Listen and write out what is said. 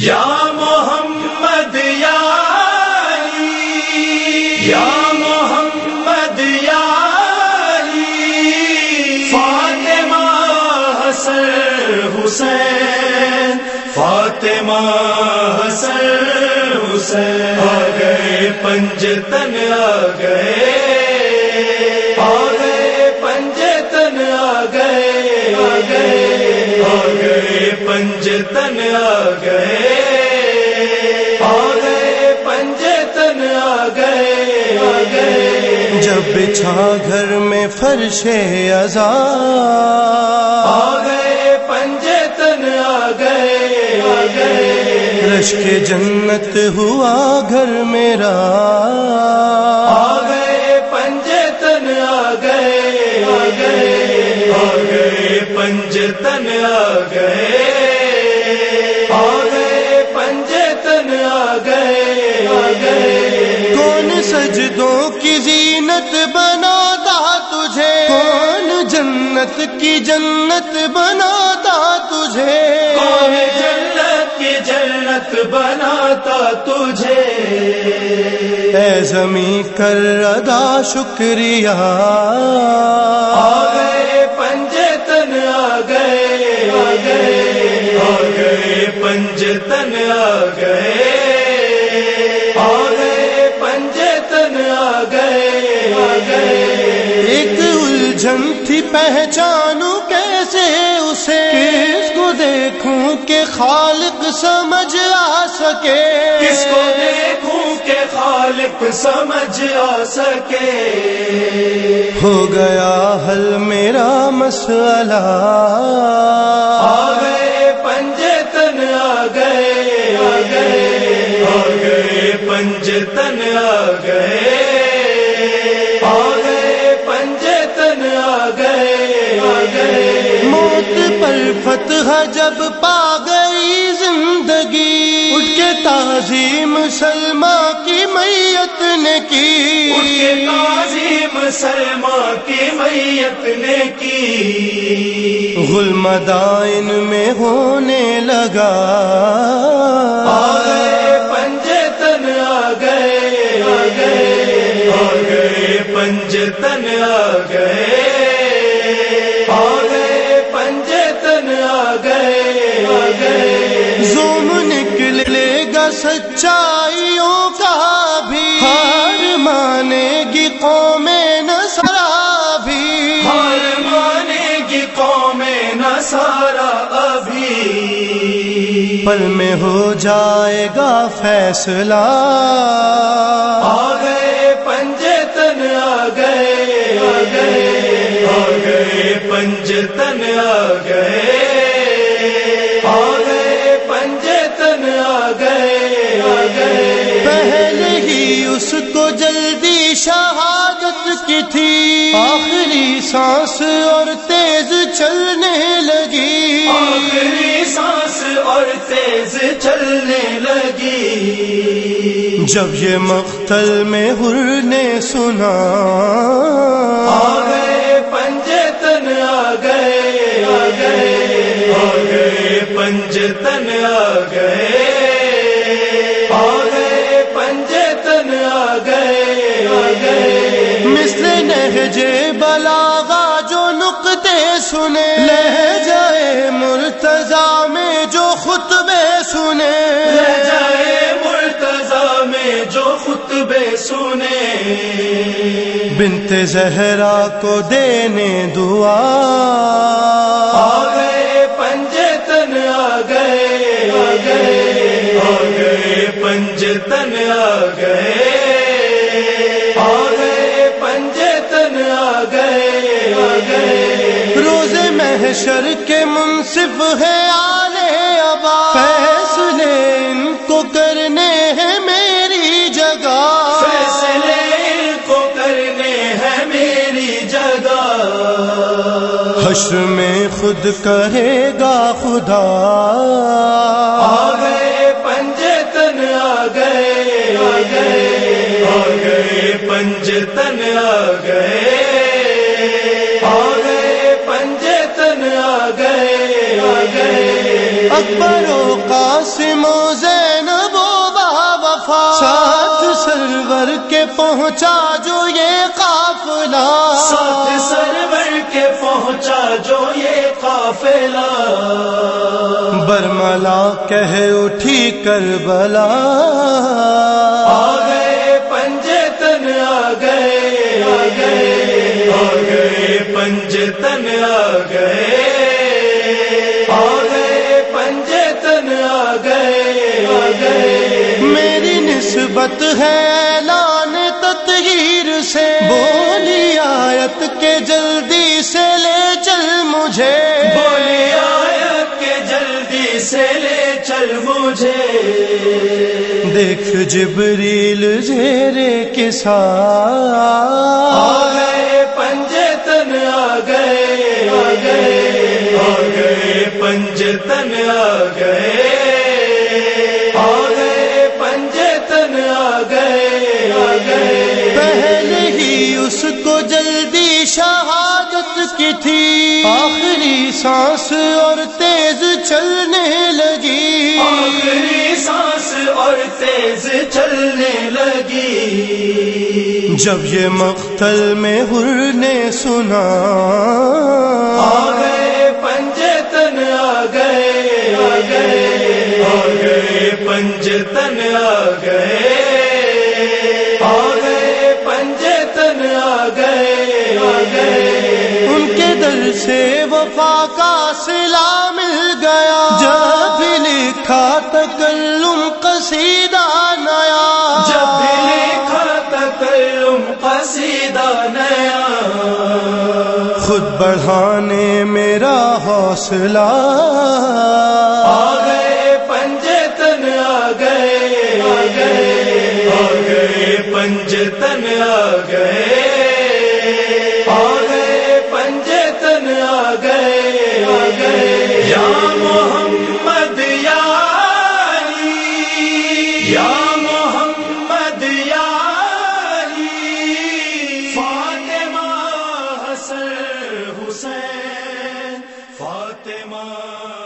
یا محمد یا یا محمد یا فاطمہ حسن حسین، فاطمہ حسن حسین آ گئے پنج تن آ گئے گئے پنج تن آ گئے۔ آ گئے پنج تن آ گئے۔ آ گئے جب بچھا گھر میں فرش ازا آ گئے پنج تن آ گئے۔ آ گئے رش کے جنت ہوا گھر میرا۔ پنج تن آ گئے۔ آ گئے پنج تن آ گئے۔ آ گئے کون سجدوں کی زینت بناتا تجھے؟ کون جنت کی جنت بناتا تجھے؟ کون جنت کی جنت بناتا تجھے؟ اے زمیں کر ادا شکریہ۔ آ گئے گئے پنج تن آ گئے آ گئے پنج تن آ گئے۔ آ گئے ایک الجھن تھی پہچانوں کیسے اسے؟ کس کو دیکھوں کہ خالق سمجھ آ سکے؟ کس کو دیکھوں کہ خالق سمجھ آ سکے؟ ہو گیا حل میرا مسئلہ۔ گئے آ گئے پنج تن آ گئے آ گئے۔ موت پر فتح جب پا گئی زندگی اٹھ کے تعظیم سلمہ کی میت نے کی۔ ان کے تعظیم سلما کی میت نے کی۔ غل مدائن میں ہونے لگا۔ گئے پنج تن آ گئے آ گئے آ گئے آ گئے زوم نکلے گا سچائیوں کا بھی ہار مانے گی قوم نسرا بھی ہار مانے گی قوم نہ سارا ابھی پل میں ہو جائے گا فیصلہ آ گئے پنج تن آ گئے۔ آ گئے پنج تن آ گئے۔ آ گئے پہلے ہی اس کو جلدی شہادت کی تھی۔ آخری سانس اور تیز چلنے لگی۔ آخری سانس اور تیز چلنے لگی۔ جب یہ مختل میں ہر نے سنا۔ آ گئے پنج آ گئے آ گئے آ گئے پنج آ گئے آ گئے پنج آ گئے آ گئے مثل نہجے بلاغا جو نقطے سنے لہجائے مرتضی میں جو خطبے سنے لے جائے مرتضی میں جو خطبے سنے بنت زہرا کو دینے دعا۔ آ گئے پنج تن آ گئے۔ آ گئے۔ آ گئے پنج تن آ گئے۔ آ گئے پنج تن آ گئے۔ آ گئے۔ روز محشر کے منصف ہے آلے ابا۔ حشر میں خود کرے گا خدا۔ آ گئے پنجے تن آ گئے۔ آ گئے آ گئے پنجے تن آ گئے۔ آ گئے پنجے تن آ گئے۔ آ گئے۔ اکبر و قاسم و زینب و وفا ساتھ سرور کے پہنچا جو یہ قافلہ۔ قافلہ برملا کہہ اٹھی کربلا۔ آ گئے پنجے تن آ گئے۔ آ گئے۔ آ گئے پنجے تن آ گئے۔ آ گئے پنجے تن آ گئے۔ آ گئے۔ میری نسبت ہے سے لے چل مجھے۔ دیکھ جبریل زیرے کے آ ساتھ۔ گئے پنجے تن آ گئے آ گئے۔ آ گئے پنجے تن آ گئے۔ سانس اور تیز چلنے لگی۔ آخری سانس اور تیز چلنے لگی۔ جب یہ مقتل میں ہر نے سنا۔ آ گئے پنجے تن آ گئے۔ آ گئے آ گئے پنجے وفا کا سلا مل گیا۔ جب بھی لکھا تکلم قصیدہ نیا۔ جب بھی لکھا تکلم قصیدہ نیا۔ خود بڑھانے میرا حوصلہ۔ آ گئے پنجے تن آ گئے۔ آ گئے آ گئے پنجے تن آ گئے۔ حسین حسین فاطمہ۔